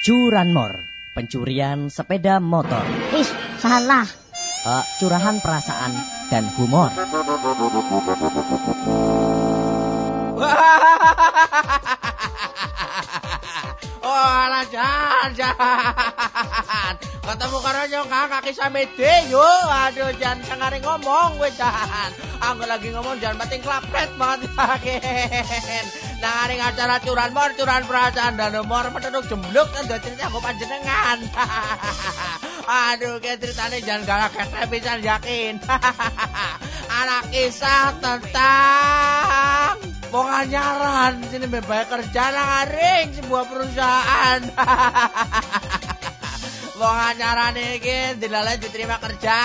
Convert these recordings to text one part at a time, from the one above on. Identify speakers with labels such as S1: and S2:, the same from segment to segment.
S1: Curanmor, pencurian sepeda motor.
S2: Ih, salah.
S1: Uh, curahan perasaan dan humor.
S3: oh, jangan. Ketemu karo nyong kaki samede yo. Aduh, jangan sengari ngomong gue jangan. Aku lagi ngomong jangan batin klapret banget yakin. Nang aring acara curan mor, curan perasaan dan nomor penduduk jembluk kan dua cerita aku panjenengan. Aduh, kayak ceritanya jangan galak kayak bisa yakin. Anak kisah tentang penganyaran sini bebas kerja nang aring sebuah perusahaan. Wong acarane iki dilalai diterima kerja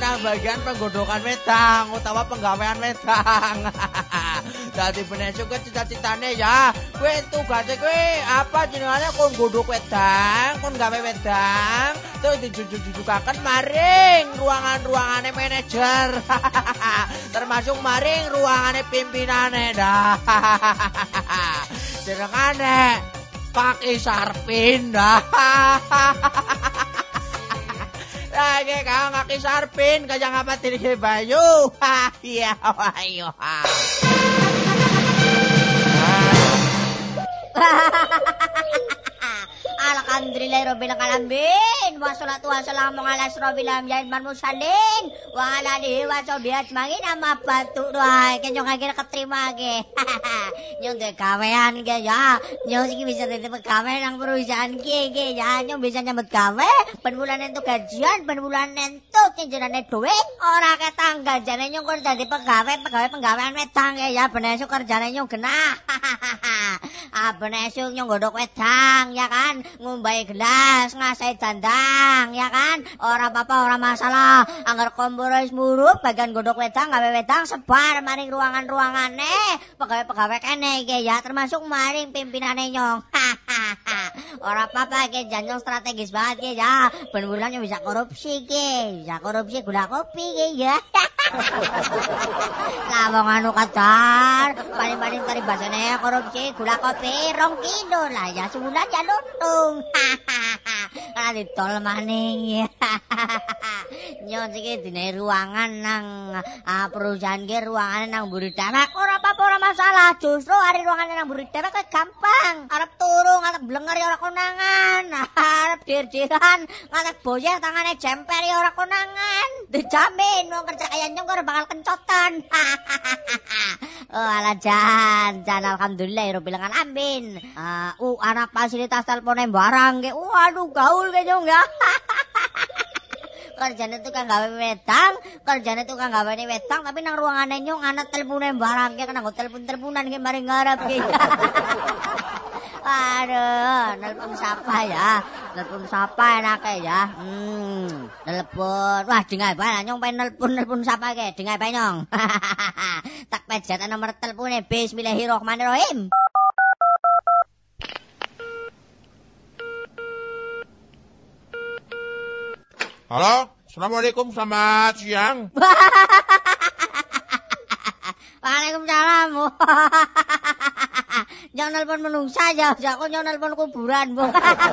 S3: nang bagian penggodokan wedang utawa penggawean wedang. Dadi benesu ke cita-citane ya, kowe tugase kowe apa jenengane kon godhok wedang, kon gawe wedang, terus dijujuk-jujukaken maring ruangan-ruangane manajer. Termasuk maring ruangane pimpinane dah. Jenengane pakai sarpin dah. Lagi kau ngaki sarpin kaya ngapa tiri bayu. Iya, ayo.
S2: Alhamdulillah Rabbil Alamin Wassalatu wassalamu ala asrafil anbiya'i wal mursalin Wa ala alihi wa sahbihi ajmain amma batu Wah, kenyong lagi keterima. Nyong de gawean ge ya. Nyong iki bisa dadi pegawai nang perusahaan ge ge ya. Nyong bisa nyambut gawe ben bulan entuk gajian, ben bulan entuk jenjane duit ora ketang gajane nyong kok dadi pegawai, pegawai penggawean wedang ge ya. Ben esuk kerjane nyong genah. Ah, ben esuk nyong godhok wedang ya kan. Ngumbai gelas, ngasai dandang, ya kan? Ora apa-apa, ora masalah. Angger kompor wis murup, bagian godok wedang, gawe wedang sebar maring ruangan-ruangane. Pegawai-pegawai kene iki ya, termasuk maring pimpinane nyong. ora apa-apa iki janjong strategis banget iki ya. Ben bisa korupsi iki, bisa korupsi gula kopi iki ya. Lah wong anu kadar, paling-paling tari basane korupsi gula kopi rong kilo lah ya sebulan ya luntung. Ditol maning. Nyon iki dine ruangan nang uh, perusahaan ki ruangane nang mburi dhewek ora apa-apa ora masalah. Justru hari ruangane nang mburi dhewek gampang. Arep turu ngarep blenger ora konangan. Arep dir-diran ngarep boyeh tangane jemper ora konangan. Dijamin wong kerja kaya nyong ora bakal kencotan. oh ala jan, jan alhamdulillah rabbil alamin. Uh, uh anak fasilitas telepon barang ke. Waduh gaul ke nyong ya. kerjane tukang gawe wedang, kerjane tukang gawe wedang tapi nang ruangane nyong ana telepone barang ke kena telepon-teleponan ke mari ngarep ke. Aduh, nelpon siapa ya? Nelpon siapa enake ya? Hmm, nelpon. Wah, dengar bae nyong pengen nelpon nelpon siapa ke? Dengar bae nyong. tak pejet nomor telepone Bismillahirrahmanirrahim.
S3: Halo, Assalamualaikum, selamat siang.
S2: Waalaikumsalam. Jangan nelpon menungsa aja, aku jangan nelpon kuburan, Bu.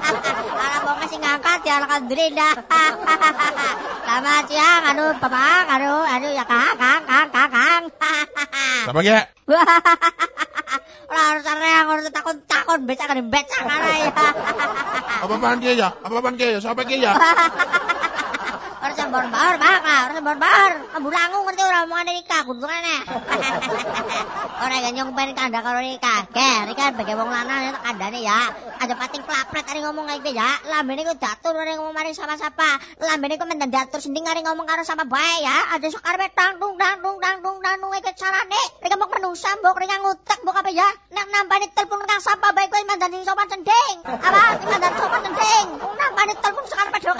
S2: Anak mau kasih ngangkat ya alhamdulillah. Selamat siang, aduh, Bapak, aduh, aduh ya Kang, Kang, Kang, Kang, Kang.
S3: Siapa ya?
S2: Ora harus reang, harus takut-takut becak kan becak ya.
S3: Apa-apaan dia ya? Apa-apaan dia ya? Siapa dia ya?
S2: Harus sembor bar, bak lah, harus sembor bar. Ambu langung ngerti ora omongan nikah kudungane. Ora ganyong ben kandha karo nikah. Ke, Rika bagi wong lanang tak kandhane ya. Aja pating klapret ari ngomong kae iki ya. Lambene ku datur ari ngomong mari sama-sapa. Lambene ku men datur sending ari ngomong karo sama bae ya. Aja sok karepe tang dung dang dung dang dung dang dung iki carane. Rika mau menungsa mbok Rika ngutek mbok apa ya. Nek nampani telepon kang sapa bae kuwi mandani sopan cendeng. Apa? Mandani sopan cendeng. Wong nampani telepon sekarang padha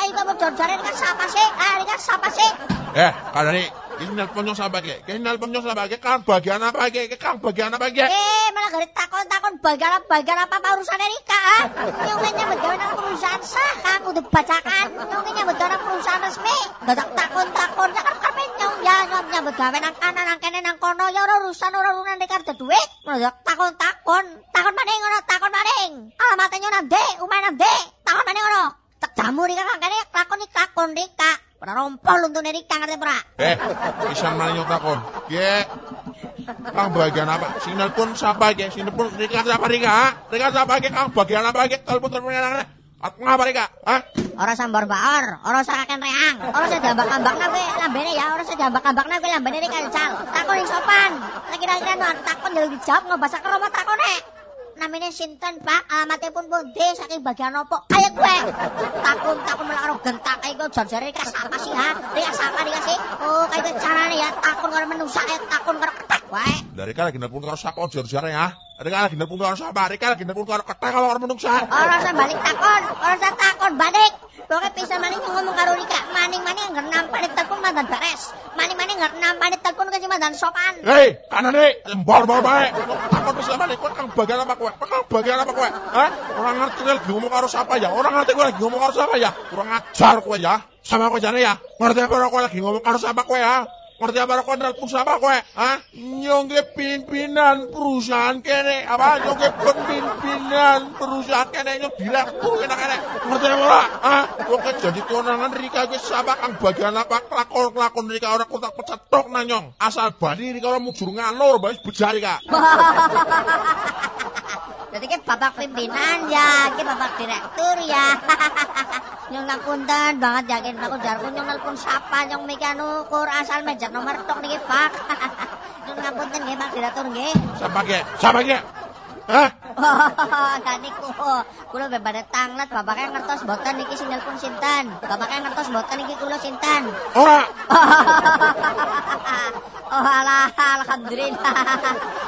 S2: kok jor-jore kan sapa sih? Ini kan siapa sih?
S3: Eh, kalau ini ini nelpon nyong sahabat ke, ini nelpon nyong sahabat ke, kan bagian apa ke, kan bagian apa ke?
S2: Eh, malah gak takon-takon bagian apa, bagian apa apa urusan Erika, ah? Nyong ini nyambut gawe nang perusahaan sah, kan udah bacakan. Nyong ini nyambut gawe nang perusahaan resmi, gak takon-takon, ya kan karpe nyong ya, nyong nyambut gawe nang kanan, nang kene, nang kono, ya urusan orang urusan Erika ada duit. Malah takon-takon, takon maning, orang takon maning. Alamatnya nyong nanti, umay nanti. Takon mana ngono? Jamu Rika kangkane lakon iki lakon Rika. Ora rompol untune Rika ngerti ora?
S4: Eh, pisan malah takon. Ye. Kang bagian apa? Sing nelpon siapa iki? Sing nelpon Rika siapa Rika? Rika siapa iki? Kang bagian apa iki? Telepon telepon nang Ngapa Rika? Hah?
S2: Ora sambar baor, ora sakaken reang, ora sedambak-ambakna kowe lambene ya, ora sedambak-ambakna kowe lambene Rika cal. Takon sing sopan. Kira-kira takon yo dijawab ngobasa kromo takone namanya sinten pak? Alamatnya pun pundi saking bagian opo? Kayak gue takun takun malah karo gentak kayak gue jajare kas apa sih ha? Dia apa dia sih oh kayak itu caranya ya. Takun karo menungsa ya takun karo ketek wae
S4: dari kala gina pun karo sapa jajare ya dari kala gina pun karo sapa dari kala gina pun karo ketek karo menungsa
S2: ora usah balik takon ora usah takon balik Pokoknya bisa maning ngomong karo Rika, maning-maning nampak di telepon mandan beres. Maning-maning nampak di telepon ke mandan sopan.
S4: Hei, kanan nih, embor bor baik. Takon bisa maning, kau kang bagian apa kue? Kau bagian apa kue? Hah? Orang ngerti lagi ngomong karo siapa ya? Orang ngerti gue lagi ngomong karo siapa ya? Kurang ajar kue ya. Sama kue jane ya. Ngerti apa orang kue lagi ngomong karo siapa kue ya? Ngerti apa kau nelpon sama kowe? Hah? Nyongge pimpinan perusahaan kene. Apa nyongge pimpinan perusahaan kene nyong direktur kene kene. Ngerti apa ora? Hah? Wong jadi konangan Rika wis sama kang bagian apa kelakon-kelakon Rika ora kotak pecetok nanyong. Asal bali Rika ora mujur ngalor wis bejar Rika.
S2: Jadi kan bapak pimpinan ya, kan bapak direktur ya. nyong ngapunten banget yakin aku jarku nyong nelpon siapa nyong mikan ukur asal meja nomor tok niki Pak. nyong ngapunten nggih Pak direktur nggih.
S4: Siapa ge? Siapa ge? Hah?
S2: Kan niku. Kula bebade tanglet bapaknya ngertos boten niki sing nelpon sinten. Bapaknya ngertos boten niki kula sinten.
S4: Ora.
S2: Oh alah, alhamdulillah.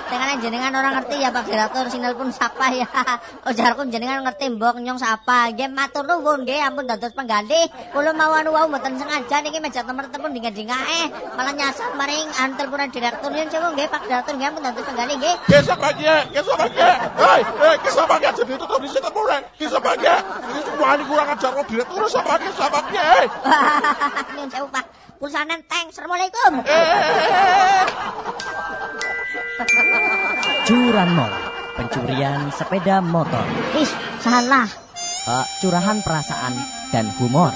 S2: Dengan jenengan orang ngerti ya Pak Direktur sinyal pun sapa ya. Ujarku jenengan ngerti mbok nyong sapa. Nggih matur nuwun nggih ampun dados pengganti. Kula mawon wau mboten sengaja niki meja nomor telepon dingah-dingahe. Malah nyasar maring an teleponan direktur yen coba nggih Pak Direktur nggih ampun dados pengganti nggih.
S4: Kisah pagi, kisah pagi. Hei, hei, kisah pagi jadi itu tuh di situ telepon. Kisah pagi. Ini semua ini kurang ajar kok direktur sapa kisah pagi. Hei.
S2: Nyun sewu Pak. Pulsa nenteng. Assalamualaikum.
S1: Curanmor, pencurian sepeda motor.
S2: Ih, salah.
S1: Uh, curahan perasaan dan humor.